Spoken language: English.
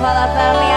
Father,